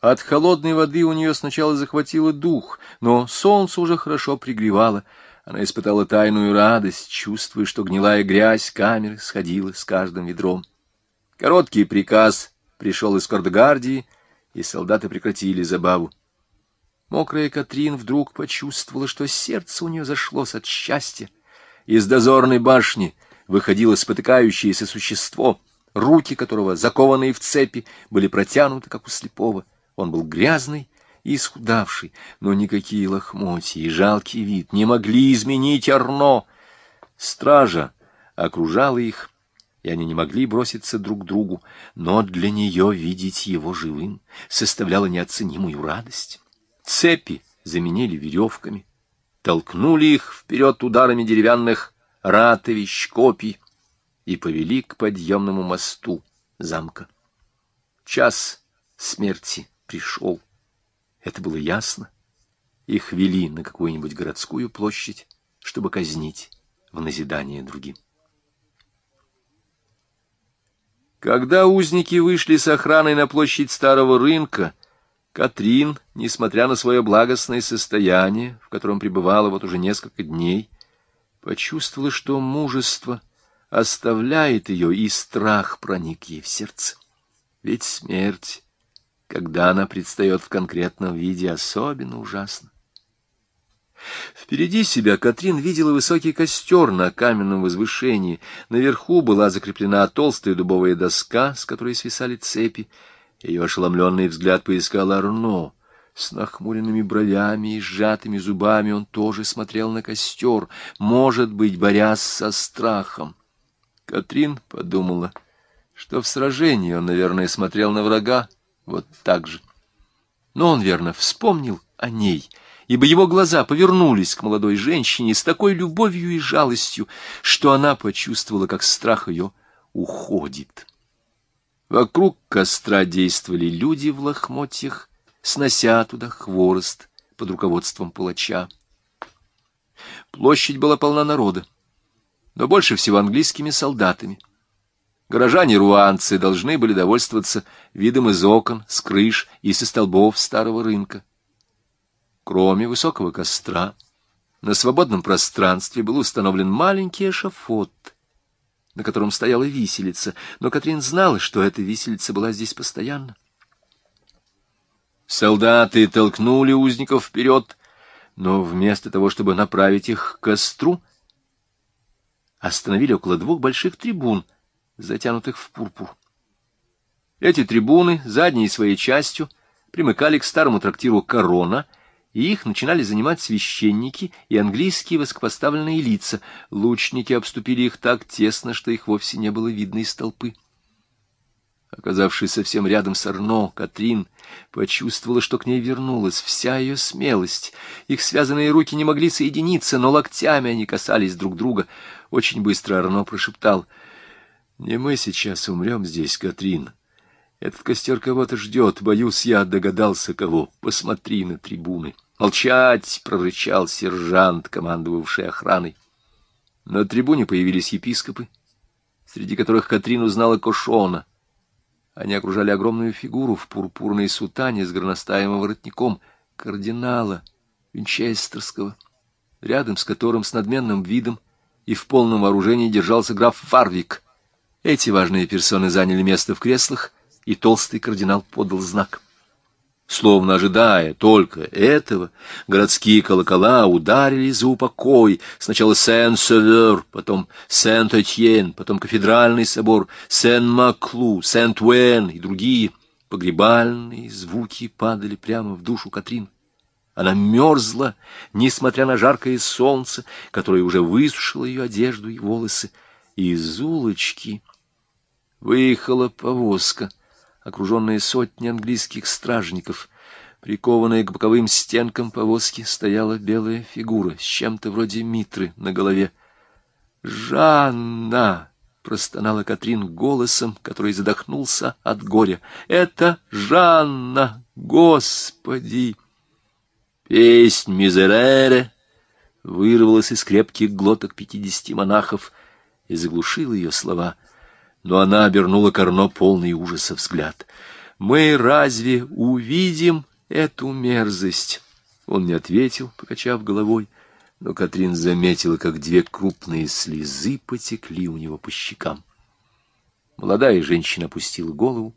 От холодной воды у нее сначала захватило дух, но солнце уже хорошо пригревало. Она испытала тайную радость, чувствуя, что гнилая грязь камеры сходила с каждым ведром. Короткий приказ пришел из Кордгардии, и солдаты прекратили забаву. Мокрая Катрин вдруг почувствовала, что сердце у нее зашлось от счастья. Из дозорной башни выходило спотыкающееся существо, руки которого, закованные в цепи, были протянуты, как у слепого. Он был грязный и исхудавший, но никакие лохмотья и жалкий вид не могли изменить Арно. Стража окружала их, и они не могли броситься друг к другу, но для нее видеть его живым составляло неоценимую радость. Цепи заменили веревками, толкнули их вперед ударами деревянных ратовищ, копий и повели к подъемному мосту замка. Час смерти пришел. Это было ясно. Их вели на какую-нибудь городскую площадь, чтобы казнить в назидание другим. Когда узники вышли с охраной на площадь старого рынка, Катрин, несмотря на свое благостное состояние, в котором пребывала вот уже несколько дней, почувствовала, что мужество оставляет ее, и страх проник ей в сердце. Ведь смерть, когда она предстает в конкретном виде, особенно ужасна. Впереди себя Катрин видела высокий костер на каменном возвышении. Наверху была закреплена толстая дубовая доска, с которой свисали цепи. Ее ошеломленный взгляд поискал Арно. С нахмуренными бровями и сжатыми зубами он тоже смотрел на костер, может быть, борясь со страхом. Катрин подумала, что в сражении он, наверное, смотрел на врага вот так же. Но он, верно, вспомнил о ней — ибо его глаза повернулись к молодой женщине с такой любовью и жалостью, что она почувствовала, как страх ее уходит. Вокруг костра действовали люди в лохмотьях, снося туда хворост под руководством палача. Площадь была полна народа, но больше всего английскими солдатами. Горожане-руанцы должны были довольствоваться видом из окон, с крыш и со столбов старого рынка. Кроме высокого костра, на свободном пространстве был установлен маленький эшафот, на котором стояла виселица, но Катрин знала, что эта виселица была здесь постоянно. Солдаты толкнули узников вперед, но вместо того, чтобы направить их к костру, остановили около двух больших трибун, затянутых в пурпур. Эти трибуны, задней своей частью, примыкали к старому трактиру «Корона», и их начинали занимать священники и английские высокопоставленные лица. Лучники обступили их так тесно, что их вовсе не было видно из толпы. Оказавшись совсем рядом с Арно, Катрин почувствовала, что к ней вернулась вся ее смелость. Их связанные руки не могли соединиться, но локтями они касались друг друга. Очень быстро Арно прошептал, «Не мы сейчас умрем здесь, Катрин». Этот костер кого-то ждет, боюсь, я догадался кого. Посмотри на трибуны. Молчать, прорычал сержант, командовавший охраной. На трибуне появились епископы, среди которых Катрин узнала Кошона. Они окружали огромную фигуру в пурпурной сутане с горностаем воротником, кардинала Винчестерского, рядом с которым с надменным видом и в полном вооружении держался граф Фарвик. Эти важные персоны заняли место в креслах — и толстый кардинал подал знак. Словно ожидая только этого, городские колокола ударили за упокой. Сначала Сен-Север, потом Сент-Этьен, потом Кафедральный собор, Сен-Маклу, Сент-Уэн и другие. Погребальные звуки падали прямо в душу Катрин. Она мерзла, несмотря на жаркое солнце, которое уже высушило ее одежду и волосы. Из улочки выехала повозка — окруженная сотней английских стражников. Прикованная к боковым стенкам повозки стояла белая фигура с чем-то вроде митры на голове. «Жанна!» — простонала Катрин голосом, который задохнулся от горя. «Это Жанна! Господи!» Песнь «Мизерере» вырвалась из крепких глоток пятидесяти монахов и заглушила ее слова — но она обернула Карно полный ужаса взгляд. Мы разве увидим эту мерзость? Он не ответил, покачав головой, но Катрин заметила, как две крупные слезы потекли у него по щекам. Молодая женщина опустила голову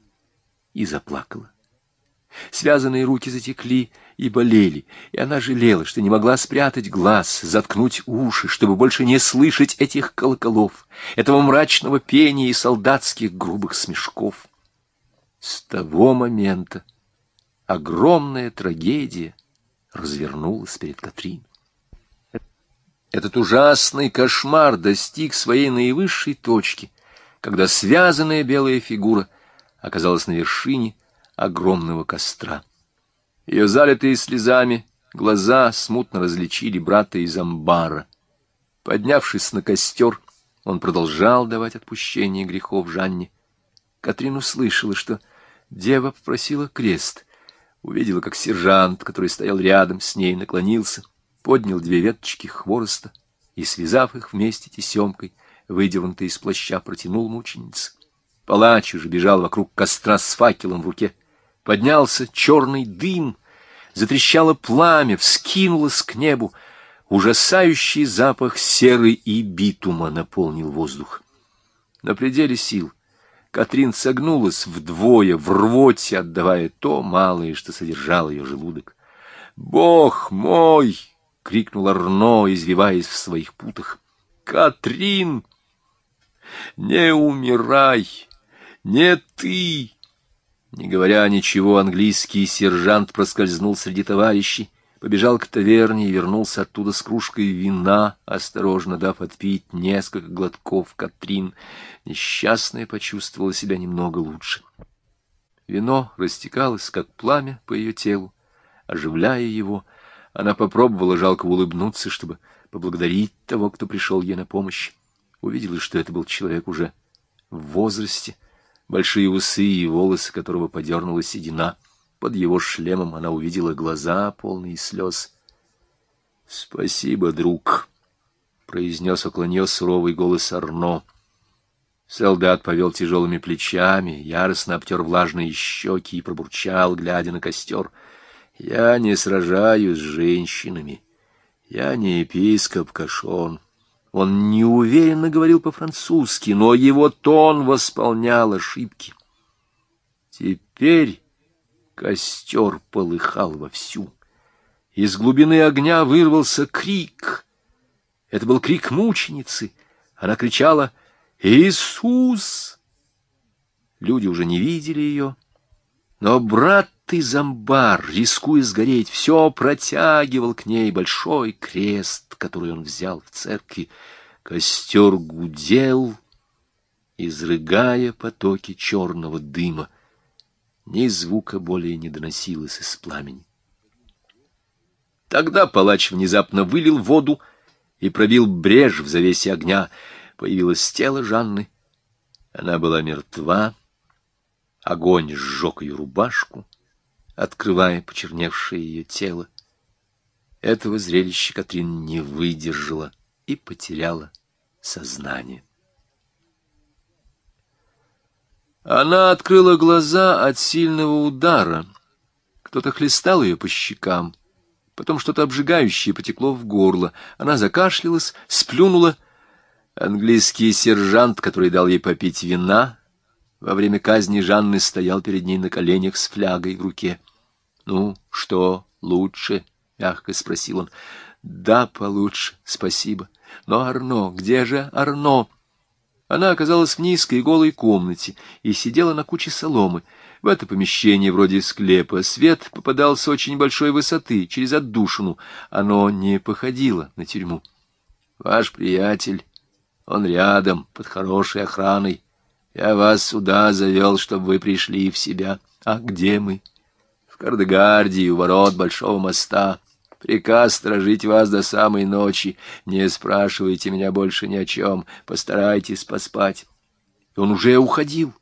и заплакала. Связанные руки затекли и болели, и она жалела, что не могла спрятать глаз, заткнуть уши, чтобы больше не слышать этих колоколов, этого мрачного пения и солдатских грубых смешков. С того момента огромная трагедия развернулась перед Катрин. Этот ужасный кошмар достиг своей наивысшей точки, когда связанная белая фигура оказалась на вершине огромного костра. Ее залитые слезами глаза смутно различили брата из амбара. Поднявшись на костер, он продолжал давать отпущение грехов Жанне. Катрин услышала, что дева попросила крест, увидела, как сержант, который стоял рядом с ней, наклонился, поднял две веточки хвороста и, связав их вместе тесемкой, выдернутый из плаща, протянул мученице. Палач уже бежал вокруг костра с факелом в руке. Поднялся черный дым, затрещало пламя, вскинулось к небу. Ужасающий запах серы и битума наполнил воздух. На пределе сил Катрин согнулась вдвое, в рвоте, отдавая то малое, что содержал ее желудок. «Бог мой!» — крикнул Арно, извиваясь в своих путах. «Катрин! Не умирай! Не ты!» Не говоря ничего, английский сержант проскользнул среди товарищей, побежал к таверне и вернулся оттуда с кружкой вина, осторожно дав отпить несколько глотков Катрин. Несчастная почувствовала себя немного лучше. Вино растекалось, как пламя, по ее телу. Оживляя его, она попробовала жалко улыбнуться, чтобы поблагодарить того, кто пришел ей на помощь. Увидела, что это был человек уже в возрасте, большие усы и волосы которого подернула седина. Под его шлемом она увидела глаза, полные слез. — Спасибо, друг, — произнес около нее суровый голос Арно. Солдат повел тяжелыми плечами, яростно обтер влажные щеки и пробурчал, глядя на костер. — Я не сражаюсь с женщинами. Я не епископ Кашон. Он неуверенно говорил по-французски, но его тон восполнял ошибки. Теперь костер полыхал вовсю. Из глубины огня вырвался крик. Это был крик мученицы. Она кричала «Иисус!». Люди уже не видели ее, но брат из амбар, рискуя сгореть, все протягивал к ней большой крест, который он взял в церкви. Костер гудел, изрыгая потоки черного дыма. Ни звука более не доносилось из пламени. Тогда палач внезапно вылил воду и пробил брешь в завесе огня. Появилось тело Жанны. Она была мертва. Огонь сжег ее рубашку открывая почерневшее ее тело. Этого зрелища Катрин не выдержала и потеряла сознание. Она открыла глаза от сильного удара. Кто-то хлестал ее по щекам. Потом что-то обжигающее потекло в горло. Она закашлялась, сплюнула. Английский сержант, который дал ей попить вина, во время казни Жанны стоял перед ней на коленях с флягой в руке. — Ну, что лучше? — мягко спросил он. — Да, получше, спасибо. Но Арно, где же Арно? Она оказалась в низкой голой комнате и сидела на куче соломы. В это помещение вроде склепа свет попадал с очень большой высоты, через отдушину. Оно не походило на тюрьму. — Ваш приятель, он рядом, под хорошей охраной. Я вас сюда завел, чтобы вы пришли в себя. А где мы? Кардегардии, у ворот Большого моста. Приказ сторожить вас до самой ночи. Не спрашивайте меня больше ни о чем. Постарайтесь поспать. И он уже уходил,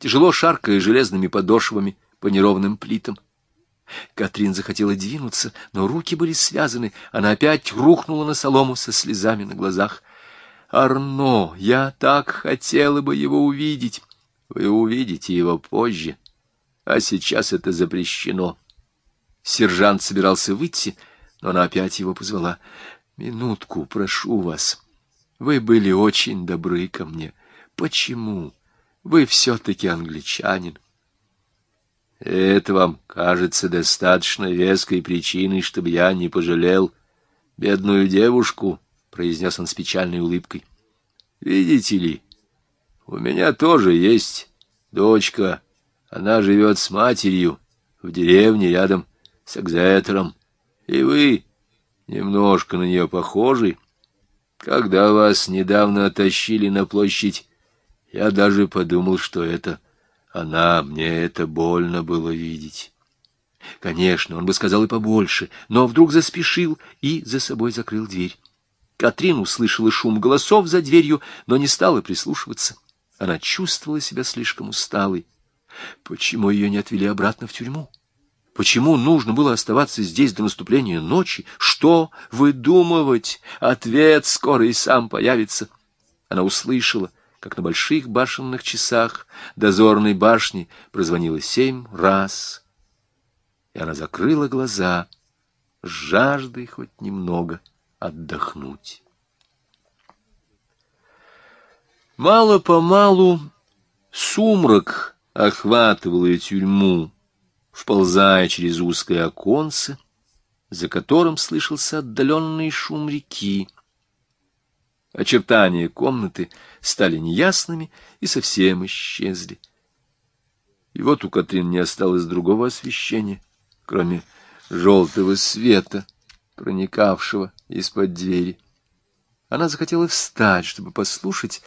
тяжело шаркая железными подошвами по неровным плитам. Катрин захотела двинуться, но руки были связаны. Она опять рухнула на солому со слезами на глазах. Арно, я так хотела бы его увидеть. Вы увидите его позже. А сейчас это запрещено. Сержант собирался выйти, но она опять его позвала. «Минутку, прошу вас. Вы были очень добры ко мне. Почему? Вы все-таки англичанин». «Это вам кажется достаточно веской причиной, чтобы я не пожалел бедную девушку», — произнес он с печальной улыбкой. «Видите ли, у меня тоже есть дочка. Она живет с матерью в деревне рядом с Экзетером. И вы немножко на нее похожи. Когда вас недавно оттащили на площадь, я даже подумал, что это она, мне это больно было видеть. Конечно, он бы сказал и побольше, но вдруг заспешил и за собой закрыл дверь. Катрин услышала шум голосов за дверью, но не стала прислушиваться. Она чувствовала себя слишком усталой. Почему ее не отвели обратно в тюрьму? Почему нужно было оставаться здесь до наступления ночи? Что выдумывать? Ответ скоро и сам появится. Она услышала, как на больших башенных часах дозорной башни прозвонило семь раз. И она закрыла глаза, с жаждой хоть немного отдохнуть. Мало-помалу сумрак охватывал ее тюрьму, вползая через узкое оконце, за которым слышался отдаленный шум реки. Очертания комнаты стали неясными и совсем исчезли. И вот у Катрин не осталось другого освещения, кроме желтого света, проникавшего из-под двери. Она захотела встать, чтобы послушать,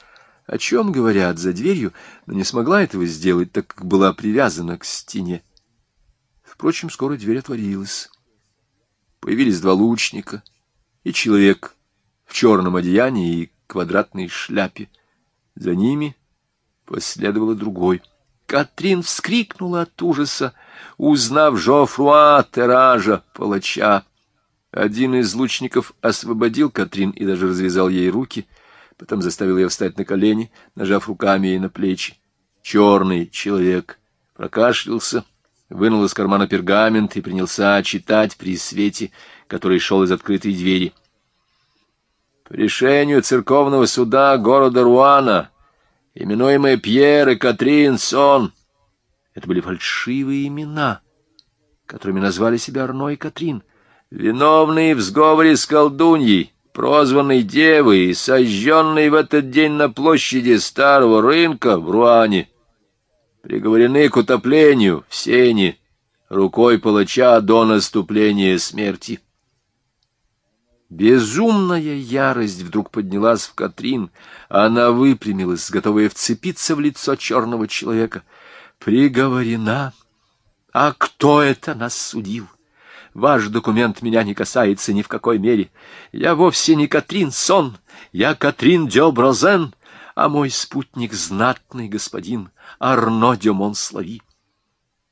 о чем говорят за дверью, но не смогла этого сделать, так как была привязана к стене. Впрочем, скоро дверь отворилась. Появились два лучника и человек в черном одеянии и квадратной шляпе. За ними последовало другой. Катрин вскрикнула от ужаса, узнав Жофруа Теража, палача. Один из лучников освободил Катрин и даже развязал ей руки, потом заставил ее встать на колени, нажав руками ей на плечи. Черный человек прокашлялся, вынул из кармана пергамент и принялся читать при свете, который шел из открытой двери. По решению церковного суда города Руана, именуемые Пьер и Катрин Сон, это были фальшивые имена, которыми назвали себя Арно и Катрин, виновные в сговоре с колдуньей, прозванной Девой и сожженной в этот день на площади Старого рынка в Руане, приговорены к утоплению в сене рукой палача до наступления смерти. Безумная ярость вдруг поднялась в Катрин. Она выпрямилась, готовая вцепиться в лицо черного человека. Приговорена. А кто это нас судил? Ваш документ меня не касается ни в какой мере. Я вовсе не Катрин Сон, я Катрин Дёброзен, а мой спутник — знатный господин Арно де Монслави.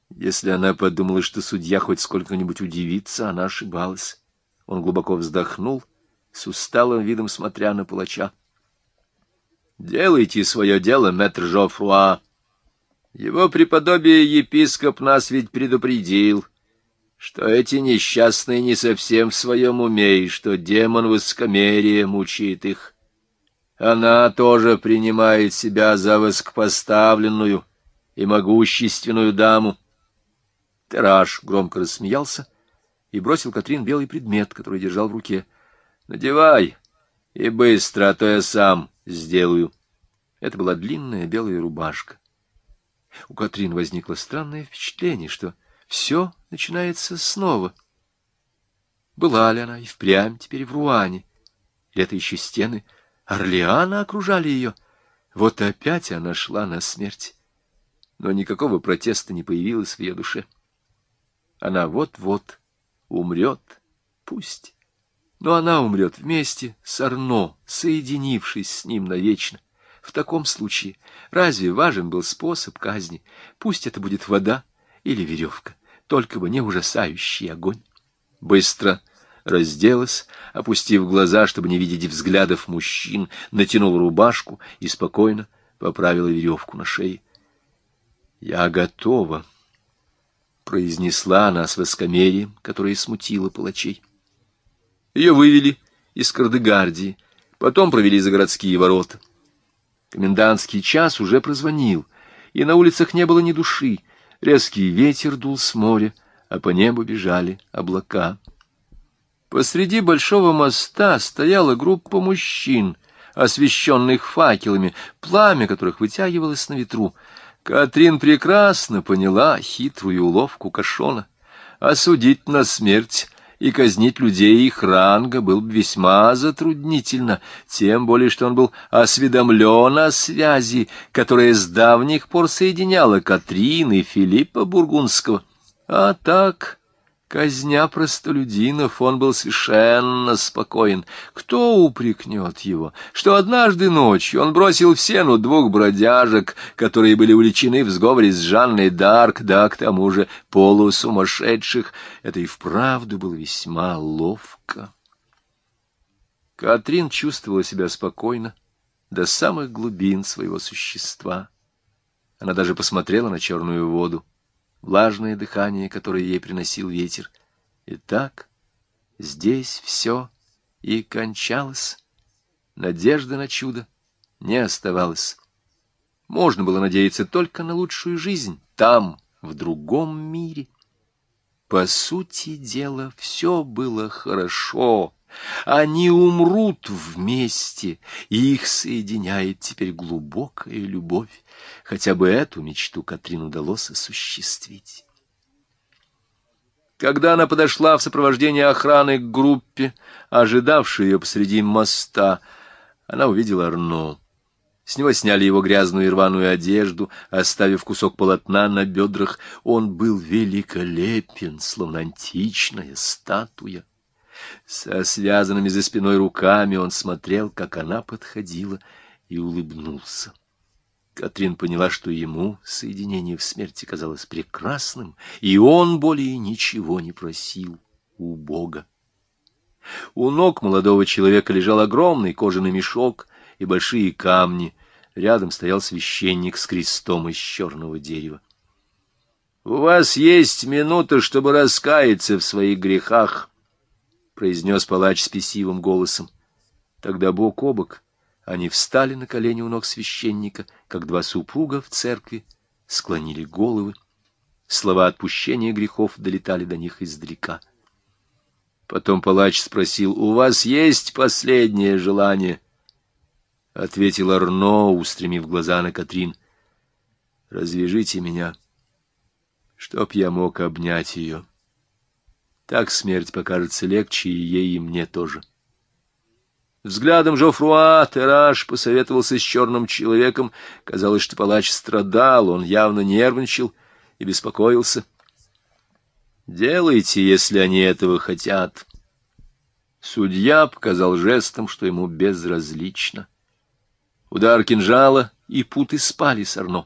Если она подумала, что судья хоть сколько-нибудь удивится, она ошибалась. Он глубоко вздохнул, с усталым видом смотря на палача. — Делайте свое дело, мэтр Жофруа. Его преподобие епископ нас ведь предупредил, что эти несчастные не совсем в своем уме, и что демон высокомерия мучит их. Она тоже принимает себя за воскопоставленную и могущественную даму. Тераж громко рассмеялся и бросил Катрин белый предмет, который держал в руке. — Надевай, и быстро, а то я сам сделаю. Это была длинная белая рубашка. У Катрин возникло странное впечатление, что все начинается снова. Была ли она и впрямь теперь в Руане? Или еще стены Орлеана окружали ее. Вот опять она шла на смерть. Но никакого протеста не появилось в ее душе. Она вот-вот умрет, пусть. Но она умрет вместе с Арно, соединившись с ним навечно. В таком случае разве важен был способ казни? Пусть это будет вода или веревка, только бы не ужасающий огонь. Быстро разделась, опустив глаза, чтобы не видеть взглядов мужчин, натянула рубашку и спокойно поправила веревку на шее. — Я готова, — произнесла она с воскомерием, которое смутило палачей. Ее вывели из Кардегардии, потом провели за городские ворота. Комендантский час уже прозвонил, и на улицах не было ни души. Резкий ветер дул с моря, а по небу бежали облака. Посреди большого моста стояла группа мужчин, освещенных факелами, пламя которых вытягивалось на ветру. Катрин прекрасно поняла хитрую уловку Кашона. Осудить на смерть и казнить людей их ранга было бы весьма затруднительно, тем более что он был осведомлен о связи, которая с давних пор соединяла Катрин и Филиппа Бургундского. А так Казня простолюдинов, он был совершенно спокоен. Кто упрекнет его, что однажды ночью он бросил в сену двух бродяжек, которые были увлечены в сговоре с Жанной Дарк, да к тому же полусумасшедших. Это и вправду было весьма ловко. Катрин чувствовала себя спокойно до самых глубин своего существа. Она даже посмотрела на черную воду влажное дыхание, которое ей приносил ветер. И так здесь все и кончалось. Надежда на чудо не оставалась. Можно было надеяться только на лучшую жизнь там, в другом мире. По сути дела, все было хорошо. Они умрут вместе, и их соединяет теперь глубокая любовь. Хотя бы эту мечту Катрин удалось осуществить. Когда она подошла в сопровождении охраны к группе, ожидавшей ее посреди моста, она увидела Арно. С него сняли его грязную и рваную одежду, оставив кусок полотна на бедрах. Он был великолепен, словно античная статуя. Со связанными за спиной руками он смотрел, как она подходила, и улыбнулся. Катрин поняла, что ему соединение в смерти казалось прекрасным, и он более ничего не просил у Бога. У ног молодого человека лежал огромный кожаный мешок и большие камни. Рядом стоял священник с крестом из черного дерева. — У вас есть минута, чтобы раскаяться в своих грехах, — произнес палач с голосом. Тогда бок о бок они встали на колени у ног священника, как два супруга в церкви, склонили головы. Слова отпущения грехов долетали до них издалека. Потом палач спросил, «У вас есть последнее желание?» Ответил Арно, устремив глаза на Катрин. «Развяжите меня, чтоб я мог обнять ее». Так смерть покажется легче и ей, и мне тоже. Взглядом Жофруа Тераж посоветовался с черным человеком. Казалось, что палач страдал, он явно нервничал и беспокоился. «Делайте, если они этого хотят». Судья показал жестом, что ему безразлично. Удар кинжала и путы спали с Арно.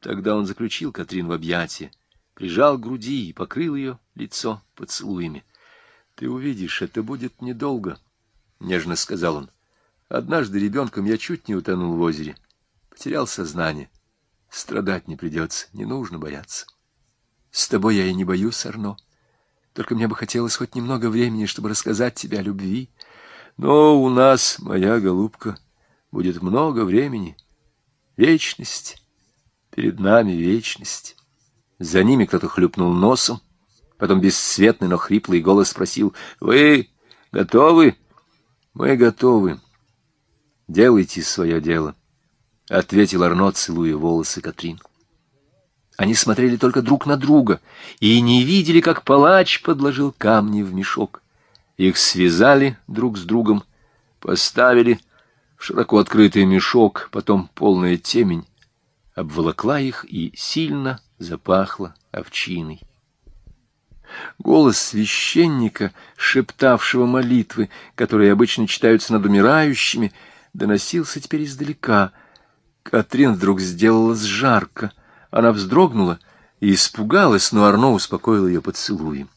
Тогда он заключил Катрин в объятия прижал к груди и покрыл ее лицо поцелуями. — Ты увидишь, это будет недолго, — нежно сказал он. — Однажды ребенком я чуть не утонул в озере. Потерял сознание. Страдать не придется, не нужно бояться. С тобой я и не боюсь, Арно. Только мне бы хотелось хоть немного времени, чтобы рассказать тебе о любви. Но у нас, моя голубка, будет много времени. Вечность. Перед нами вечность. За ними кто-то хлюпнул носом. Потом бесцветный, но хриплый голос спросил, «Вы готовы?» «Мы готовы. Делайте свое дело», — ответил Арно, целуя волосы Катрин. Они смотрели только друг на друга и не видели, как палач подложил камни в мешок. Их связали друг с другом, поставили в широко открытый мешок, потом полная темень обволокла их и сильно запахло овчиной. Голос священника, шептавшего молитвы, которые обычно читаются над умирающими, доносился теперь издалека. Катрин вдруг сделалась жарко. Она вздрогнула и испугалась, но Арно успокоил ее поцелуем.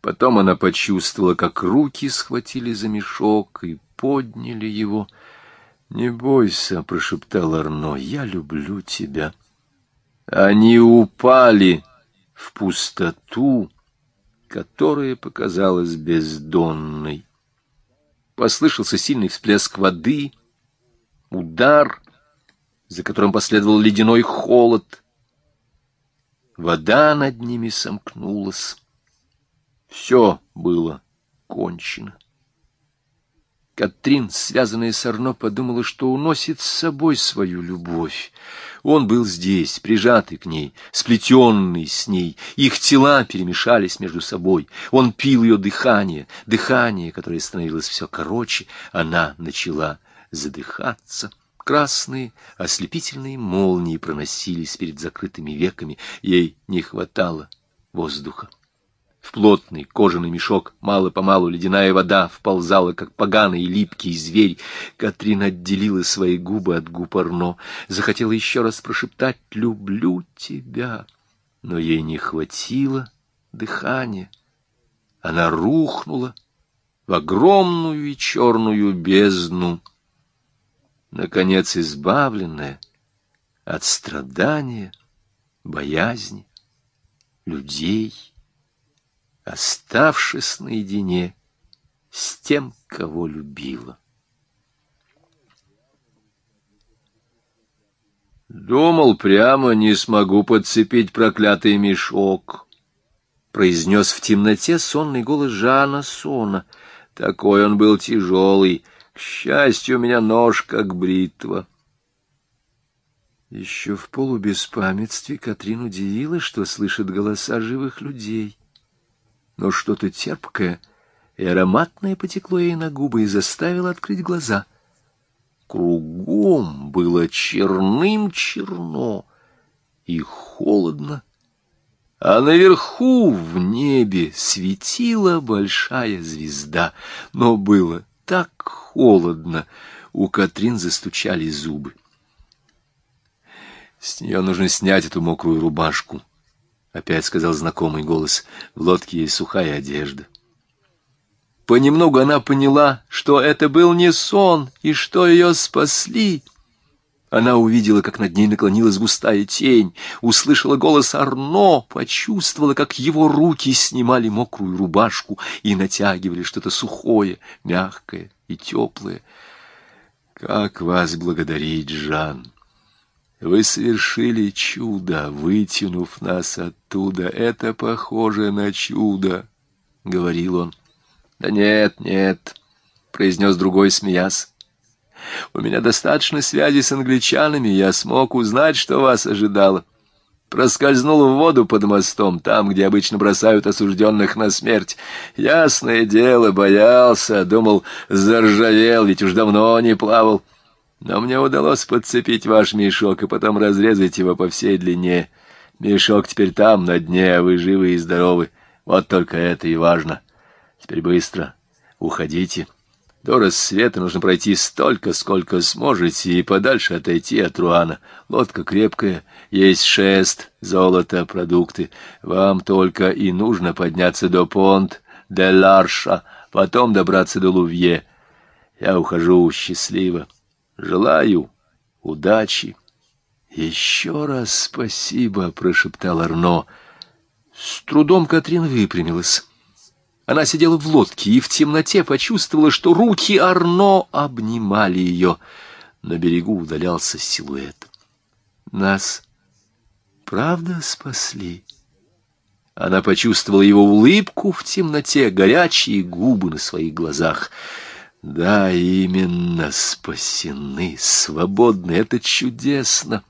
Потом она почувствовала, как руки схватили за мешок и подняли его. «Не бойся», — прошептал Арно, — «я люблю тебя». Они упали в пустоту, которая показалась бездонной. Послышался сильный всплеск воды, удар, за которым последовал ледяной холод. Вода над ними сомкнулась. Все было кончено. Катрин, связанная с Арно, подумала, что уносит с собой свою любовь. Он был здесь, прижатый к ней, сплетенный с ней. Их тела перемешались между собой. Он пил ее дыхание, дыхание, которое становилось все короче. Она начала задыхаться. Красные ослепительные молнии проносились перед закрытыми веками. Ей не хватало воздуха. В плотный кожаный мешок мало-помалу ледяная вода вползала, как поганый липкий зверь. Катрин отделила свои губы от губ Арно, захотела еще раз прошептать «люблю тебя», но ей не хватило дыхания. Она рухнула в огромную и черную бездну, наконец избавленная от страдания, боязни, людей оставшись наедине с тем, кого любила. Думал, прямо не смогу подцепить проклятый мешок, произнес в темноте сонный голос Жана Сона. Такой он был тяжелый. К счастью, у меня нож как бритва. Еще в полубеспамятстве Катрин удивилась, что слышит голоса живых людей но что-то терпкое и ароматное потекло ей на губы и заставило открыть глаза. Кругом было черным-черно и холодно, а наверху в небе светила большая звезда, но было так холодно, у Катрин застучали зубы. С нее нужно снять эту мокрую рубашку, — опять сказал знакомый голос. В лодке есть сухая одежда. Понемногу она поняла, что это был не сон, и что ее спасли. Она увидела, как над ней наклонилась густая тень, услышала голос Арно, почувствовала, как его руки снимали мокрую рубашку и натягивали что-то сухое, мягкое и теплое. «Как вас благодарить, Жан!» Вы совершили чудо, вытянув нас оттуда. Это похоже на чудо, — говорил он. — Да нет, нет, — произнес другой, смеясь. У меня достаточно связи с англичанами, я смог узнать, что вас ожидало. Проскользнул в воду под мостом, там, где обычно бросают осужденных на смерть. Ясное дело, боялся, думал, заржавел, ведь уж давно не плавал. Но мне удалось подцепить ваш мешок и потом разрезать его по всей длине. Мешок теперь там, на дне, а вы живы и здоровы. Вот только это и важно. Теперь быстро. Уходите. До рассвета нужно пройти столько, сколько сможете, и подальше отойти от Руана. Лодка крепкая, есть шест, золото, продукты. Вам только и нужно подняться до Понт, де Ларша, потом добраться до Лувье. Я ухожу счастливо. Желаю удачи. Еще раз спасибо, прошептал Арно. С трудом Катрин выпрямилась. Она сидела в лодке и в темноте почувствовала, что руки Арно обнимали ее. На берегу удалялся силуэт. Нас правда спасли? Она почувствовала его улыбку в темноте, горячие губы на своих глазах — да, именно спасены, свободны, это чудесно.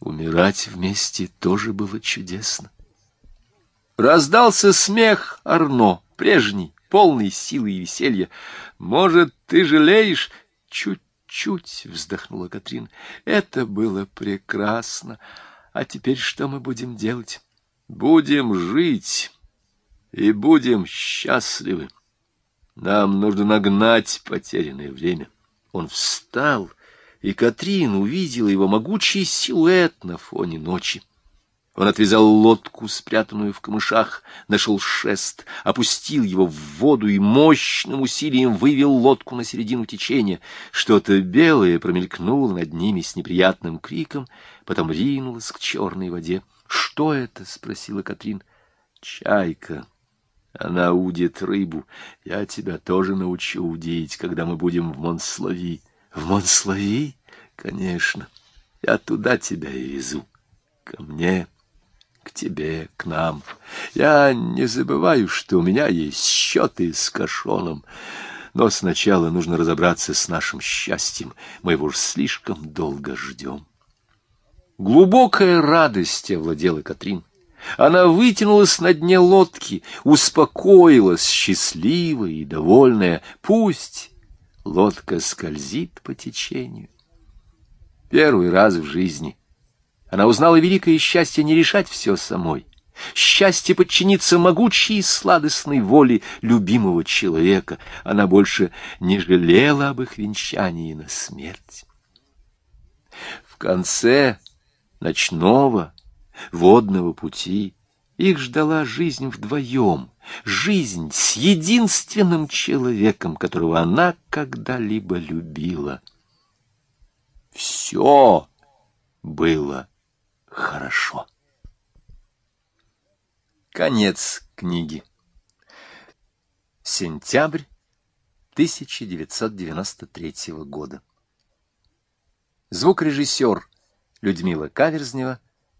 Умирать вместе тоже было чудесно. Раздался смех Арно, прежний, полный силы и веселья. «Может, ты жалеешь?» «Чуть-чуть», — вздохнула Катрин. «Это было прекрасно. А теперь что мы будем делать?» «Будем жить и будем счастливы». Нам нужно нагнать потерянное время. Он встал, и Катрин увидела его могучий силуэт на фоне ночи. Он отвязал лодку, спрятанную в камышах, нашел шест, опустил его в воду и мощным усилием вывел лодку на середину течения. Что-то белое промелькнуло над ними с неприятным криком, потом ринулось к черной воде. Что это? — спросила Катрин. — Чайка. Она удит рыбу. Я тебя тоже научу удить, когда мы будем в Монслави. В Монслави? Конечно. Я туда тебя и везу. Ко мне, к тебе, к нам. Я не забываю, что у меня есть счеты с Кашоном. Но сначала нужно разобраться с нашим счастьем. Мы его уж слишком долго ждем. Глубокая радость овладела Катрин. Она вытянулась на дне лодки, успокоилась, счастливая и довольная. Пусть лодка скользит по течению. Первый раз в жизни она узнала великое счастье не решать все самой. Счастье подчиниться могучей и сладостной воле любимого человека. Она больше не жалела об их венчании на смерть. В конце ночного водного пути их ждала жизнь вдвоем, жизнь с единственным человеком, которого она когда-либо любила. Все было хорошо. Конец книги. Сентябрь 1993 года. Звукорежиссер Людмила Каверзнева